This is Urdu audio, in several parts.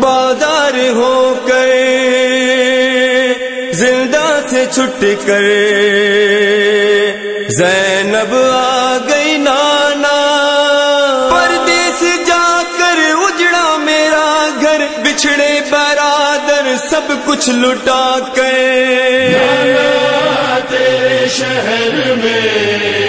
بازار ہو گئے زندہ سے چھٹ کر زینب آ گئی نانا۔ پردیس جا کر اجڑا میرا گھر، بچھڑے برادر سب کچھ لٹا کے شہر میں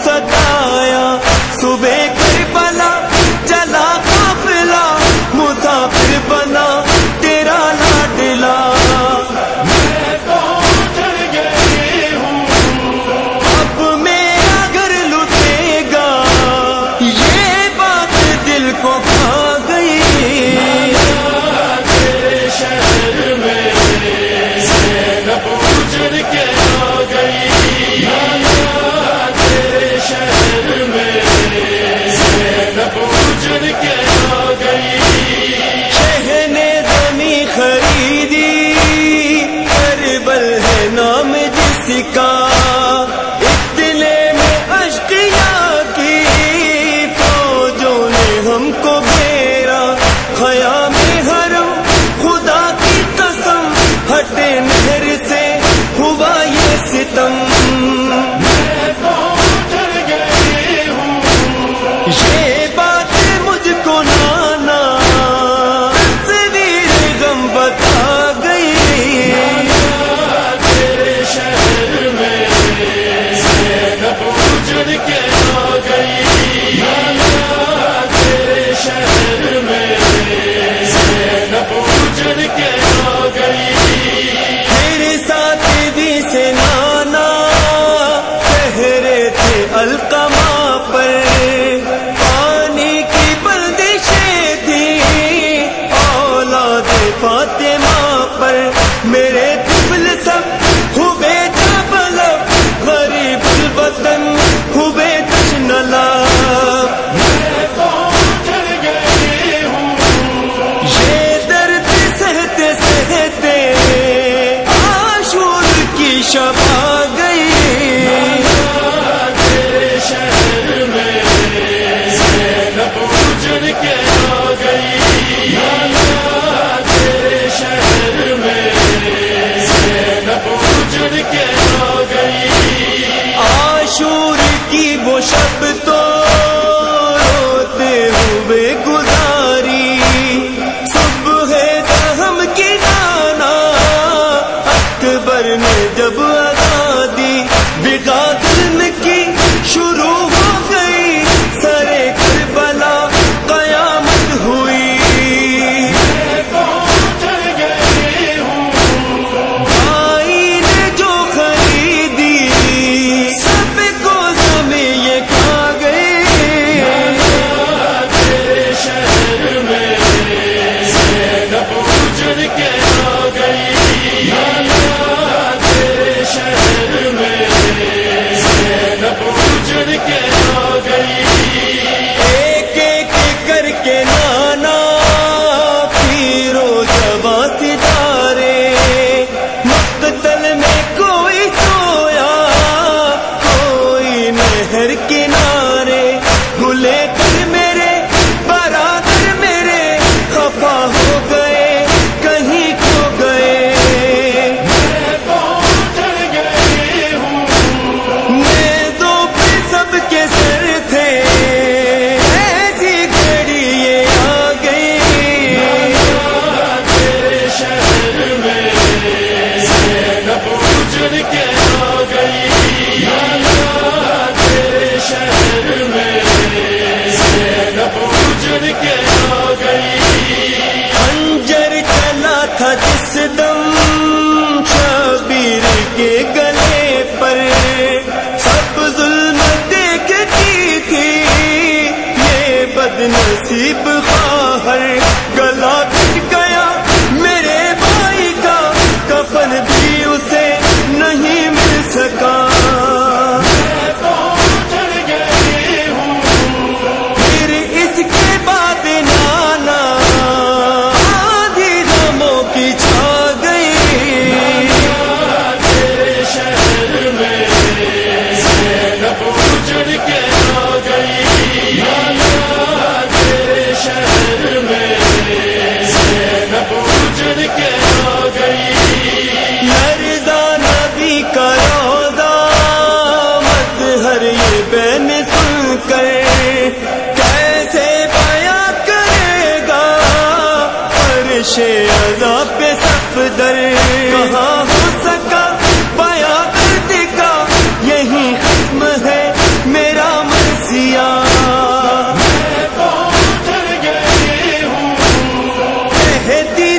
ستایا صبح شباب میں جب میں عرش ادا پہ سف در۔ کہاں ہو سکا؟ پایا کرتے کا۔ یہی ختم ہے میرا مرضیا کہتی